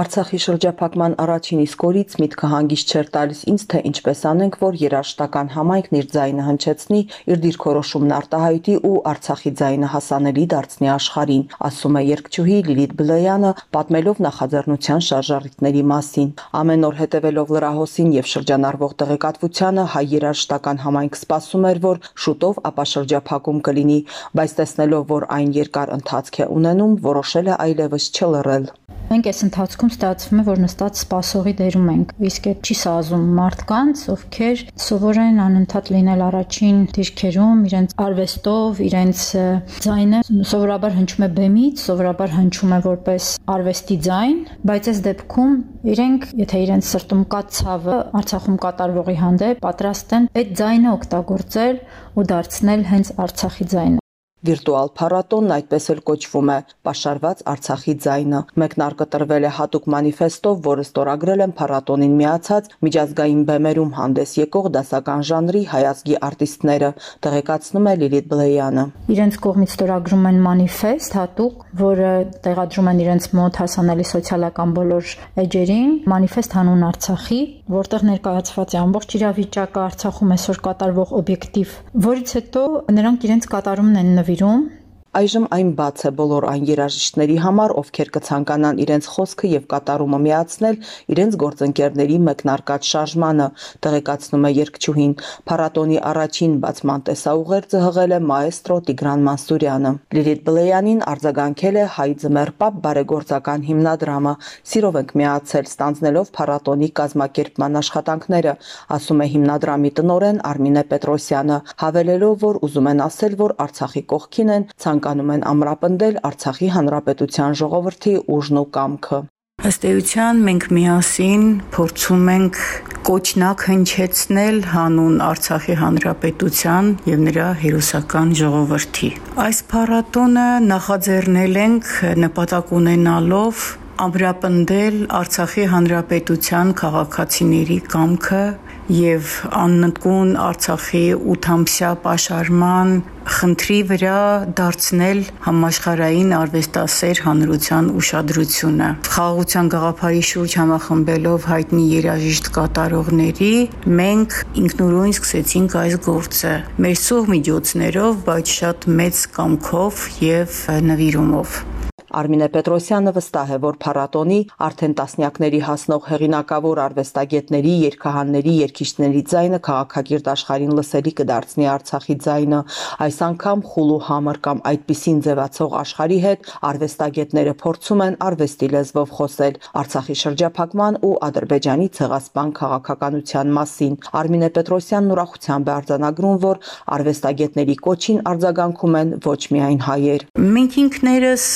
Արցախի շրջափակման առաջին իսկ օրից միտքը հանգիստ չէր տալիս ինձ, թե ինչպես անենք, որ երաշտական համայնքն իր ձայնը հնչեցնի, իր դիրքորոշումն արտահայտի ու Արցախի ձայնը հասանելի դարձնի աշխարհին, ասում է երգչուհի Լիլիթ Բլեյանը, պատմելով նախաձեռնության շարժառիթների մասին։ Ամեն օր հետևելով լրահոսին եւ շրջանառվող տեղեկատվությանը հայ երաշտական համայնք սպասում էր, որ շուտով ապաշրջափակում կլինի, բայց տեսնելով, որ այն երկար ընթացք է ունենում, որոշել է այլևս չլռել մենք այս ընթացքում ստացվում է, որ նստած սպասողի դերում ենք, իսկ այդ չի սազում մարդկանց, ովքեր սովոր են անընդհատ լինել առաջին դիրքերում, իրենց արվեստով, իրենց ձայնը սովորաբար հնչում է բեմից, սովորաբար հնչում է որպես արվեստի ձայն, բայց այս դեպքում իրենք, եթե իրենց սրտում կա ցավը Արցախում կատարվողի հանդեպ, պատրաստ են այդ ձայնը օգտագործել ու դարձնել հենց Արցախի ձայն Վիրտուալ փառատոնն այդպես էլ կոչվում է՝ «Պաշարված Արցախի ձայնը»։ Մեկնարկը տրվել է հատուկ մանիֆեստով, որը ստորագրել են փառատոնին միացած միջազգային բեմերում հանդես եկող դասական ժանրի հայազգի արտիստները, տեղեկացնում է Լիլիթ Բլեյանը։ Իրենց կողմից ստորագրում են մանիֆեստ հատուկ, որը տեղադրում են իրենց մոտ հասանելի սոցիալական բոլոր էջերին, մանիֆեստ հանուն Արցախի, որտեղ ներկայացված է ամբողջ իրավիճակը Արցախում այսօր կատարվող օբյեկտիվ, որից հետո նրանք իրենց կատարումն են նվիրում 最终 Այժմ այն բաց է բոլոր այն երաժիշտների համար, ովքեր կցանկանան իրենց խոսքը եւ կատարումը միացնել իրենց գործընկերների մեկնարկած շարժմանը, տեղեկացնում է երգչուհին։ Փառատոնի առաջին բացման տեսաուղերձը հղել է մաեստրո Տիգրան Մանսուրյանը։ Լիլիթ Բլեյանին արձագանքել է Հայ ձմեռպապ բարեգործական հիմնադրամը։ Սիրով ենք միացել ստանձնելով փառատոնի կազմակերպման աշխատանքները, ասում է հիմնադրամի տնօրեն Արմինե Պետրոսյանը, հավելելով, որ ուզում են ասել, որ Արցախի կողքին են ցան ցանկանում են ամրապնդել Արցախի հանրապետության ժողովրդի ուժն ու կամքը։ Ըստ էության մենք միասին փորձում ենք կոչնակ հնչեցնել հանուն Արցախի հանրապետության եւ նրա հերոսական ժողովրդի։ Այս փառատոնը նախաձեռնել ենք նպատակ ունենալով ամրապնդել Արցախի հանրապետության քաղաքացիների կամքը եւ աննկուն Արցախի 8-ամսյա պաշարման խնդրի վրա դարձնել համաշխարային արվեստասեր հանրության ուշադրությունը։ Խաղաղության գաղափարի շուրջ համախմբելով հայտնի երաժիշտ կատարողների, մենք ինքնուրույն սկսեցինք այս գործը մեր սուղ միջոցներով, բայց շատ մեծ կամքով եւ նվիրումով։ Արմինե Պետրոսյանը վստահ է, որ փառատոնի արդեն տասնյակների հասնող հեղինակավոր արվեստագետների, երգահանների, երգիչների ձայնը քաղաքակիրթ աշխարհին լսելի կդարձնի Արցախի ձայնը։ Այս անգամ խուլ ու համր կամ այդպիսին ձևացող աշխարհի հետ արվեստագետները փորձում են արվեստի լեզվով խոսել Արցախի շրջափակման ու Ադրբեջանի ցեղասպան քաղաքականության մասին։ Արմինե Պետրոսյանն ուրախությամբ է արձանագրում, որ արվեստագետների կոչին արձագանքում են ոչ միայն հայեր։ Մենք ինքներս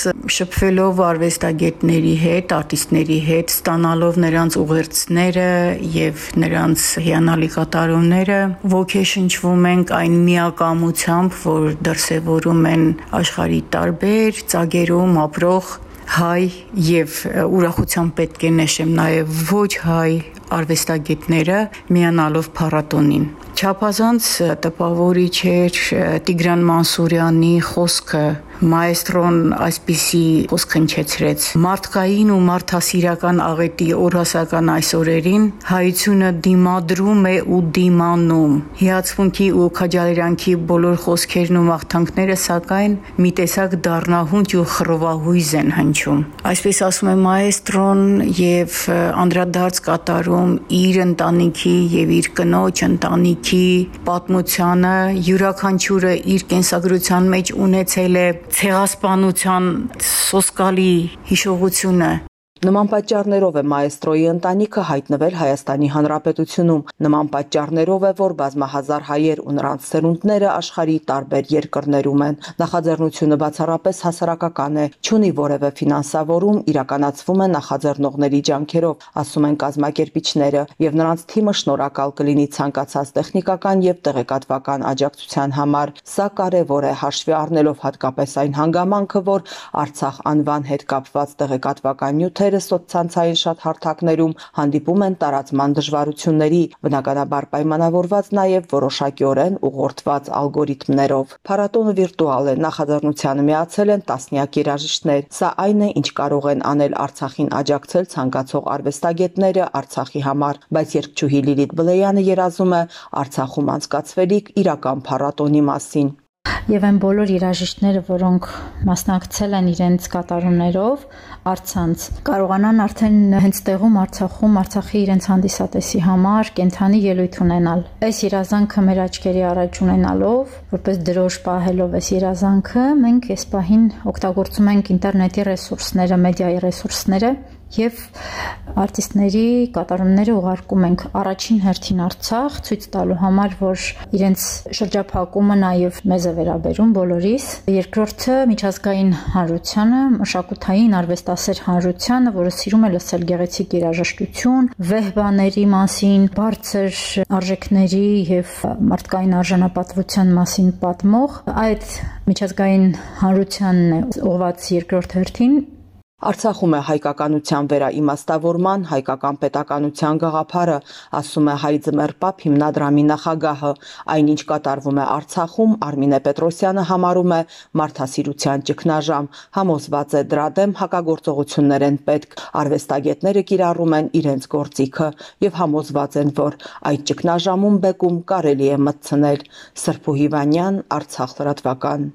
շփվելով արվեստագետների հետ, արտիստների հետ, ստանալով նրանց ուղերձները եւ նրանց հիանալի կատարումները, ոգեշնչվում ենք այն միակամությամբ, որ դրսևորում են աշխարհի տարբեր ծագերում ապրող հայ եւ ուրախությամբ պետք է նշեմ նաեւ ոչ հայ արվեստագետները միանալով փառատոնին Չափազանց տպավորիչ էր Տիգրան Մանսուրյանի խոսքը մայստրոն այսպիսի խոսք հնչեցրեց. Մարդկային ու մարդասիրական աղետի օրհասական այսօրերին հայությունը դիմադրում է ու դիմանում հիացմունքի ու քաջալերանքի բոլոր խոսքերն ու մաղթանքները սակայն մի տեսակ դառնահունչ ու խռովահույզ են հնչում այսպես ասում է մայստրոն եւ անդրադարձ կատարում իր ընտանիքի եւ իր կնոջ ընտանիքի պատմությանը յուրաքանչյուրը իր կենսագրության մեջ ունեցել է ցեղասպանության սոսկալի հիշողությունը Նման պատճառներով է մայստրոյի ընտանիքը հայտնվել Հայաստանի Հանրապետությունում։ Նման պատճառներով է, որ բազմահազար հայեր ու նրանց սերունդները աշխարհի տարբեր երկրներում են։ Նախաձեռնությունը բացառապես հասարակական է, չունի որևէ ֆինանսավորում, իրականացվում է նախաձեռնողների ջանքերով, ասում են կազմակերպիչները, եւ նրանց թիմը շնորհակալ կլինի ցանկացած տեխնիկական եւ տեղեկատվական աջակցության համար։ Սա կարևոր է հաշվի առնելով հատկապես այն հանգամանքը, որ Արցախ անվան հետ կապված տեղեկատվական նյութերը երաժիշտները սոցցանցային շատ հարթակներում հանդիպում են տարածման դժվարությունների, բնականաբար պայմանավորված նաև որոշակիորեն ուղղորդված ալգորիթմներով։ Փառատոնը վիրտուալ է, նախաձեռնությանը միացել են տասնյակ երաժիշտներ։ Սա այն է, ինչ կարող են անել Արցախին աջակցել ցանկացող արվեստագետները Արցախի համար, բայց երկչուհի Լիլիթ Բլեյանը երազում է Արցախում անցկացվելիք իրական փառատոնի մասին եւ այն բոլոր երաժիշտները, որոնք մասնակցել են իրենց կատարումներով արցանց, կարողանան արդեն հենց տեղում Արցախում Արցախի իրենց հանդիսատեսի համար կենթանի ելույթ ունենալ։ Այս երազանքը մեր աչքերի առաջ ունենալով, որպես դրոշ պահելով այս երազանքը, մենք այս պահին օգտագործում ենք ինտերնետի ռեսուրսները, մեդիայի ռեսուրսները եւ արտիստների կատարումները ուղարկում ենք առաջին հերթին Արցախ ցույց տալու համար, որ իրենց շրջափակումը նաեւ մեզ է վերաբերում բոլորիս։ Երկրորդը միջազգային հանրությանը, մշակութային արվեստասեր հանրությանը, որը սիրում է լսել գեղեցիկ երաժշտություն, վեհ բաների մասին, բարձր արժեքների եւ մարդկային արժանապատվության մասին պատմող այդ միջազգային հանրությանն է ուղված երկրորդ հերթին Արցախում է հայկականության վերաիմաստավորման, հայկական պետականության գաղափարը, ասում է Հայ Ձմեռ Պապ հիմնադրամի նախագահը։ Այնինչ կատարվում է Արցախում, Արմինե Պետրոսյանը համարում է մարդասիրության ճգնաժամ, համոզված է դրա դեմ հակագործողություններ են պետք։ Արվեստագետները կիրառում են իրենց գործիքը եւ համոզված են, որ այդ ճգնաժամում բեկում կարելի է մտցնել։ Սրփու Հիվանյան, Արցախ լրատվական։